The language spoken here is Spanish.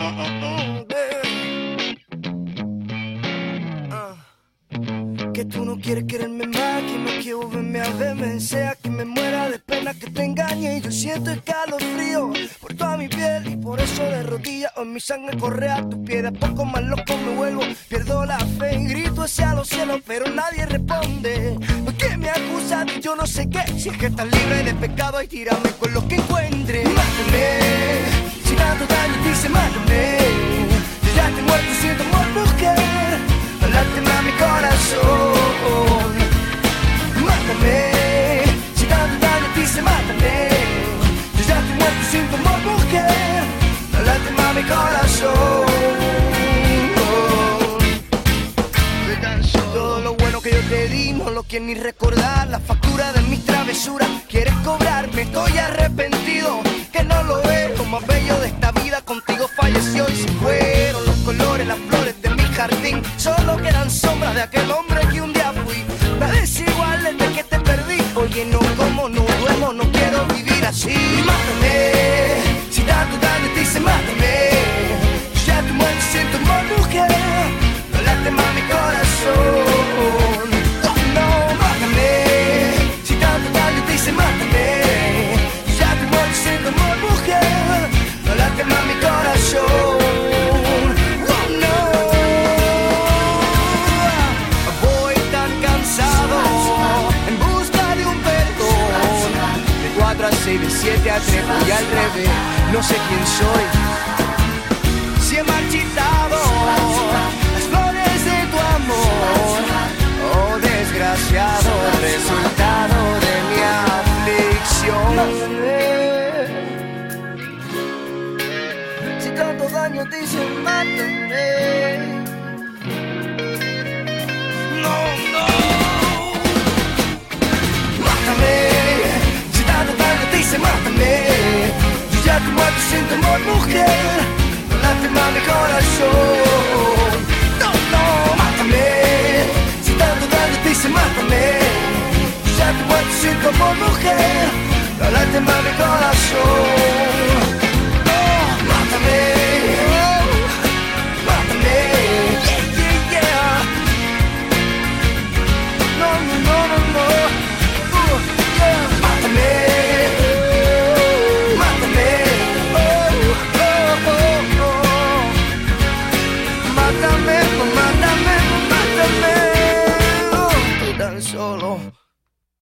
Ah, ah, ah, que tú no quieres quererme más, que no quiero verme a verme, sea que me muera de pena que te engañe. Y yo siento escalofrío por toda mi piel y por eso de rodillas en mi sangre corre a tu piedra. Poco más loco me vuelvo, pierdo la fe y grito hacia los cielos, pero nadie responde. Porque me acusan y yo no sé qué, si es que estás libre de pecado y tírame con lo que encuentre. No lo quieres ni recordar. La factura de mis travesuras quieres cobrarme. Estoy arrepentido que no lo es. Lo más bello de esta vida contigo falleció y se fueron los colores, las flores de mi jardín. Solo quedan sombras de aquel hombre que un día fui. La desigual 4 a 6, de 7 a 3 y al revés. No sé quién soy. Si he marchitado las flores de tu amor. Oh, desgraciado resultado de mi aflicción. Si tanto daño te hice, mátame. Corazón. No, no, mátame. Si tanto daño te hice, mátame. Ya amor, mujer. No late más mi corazón.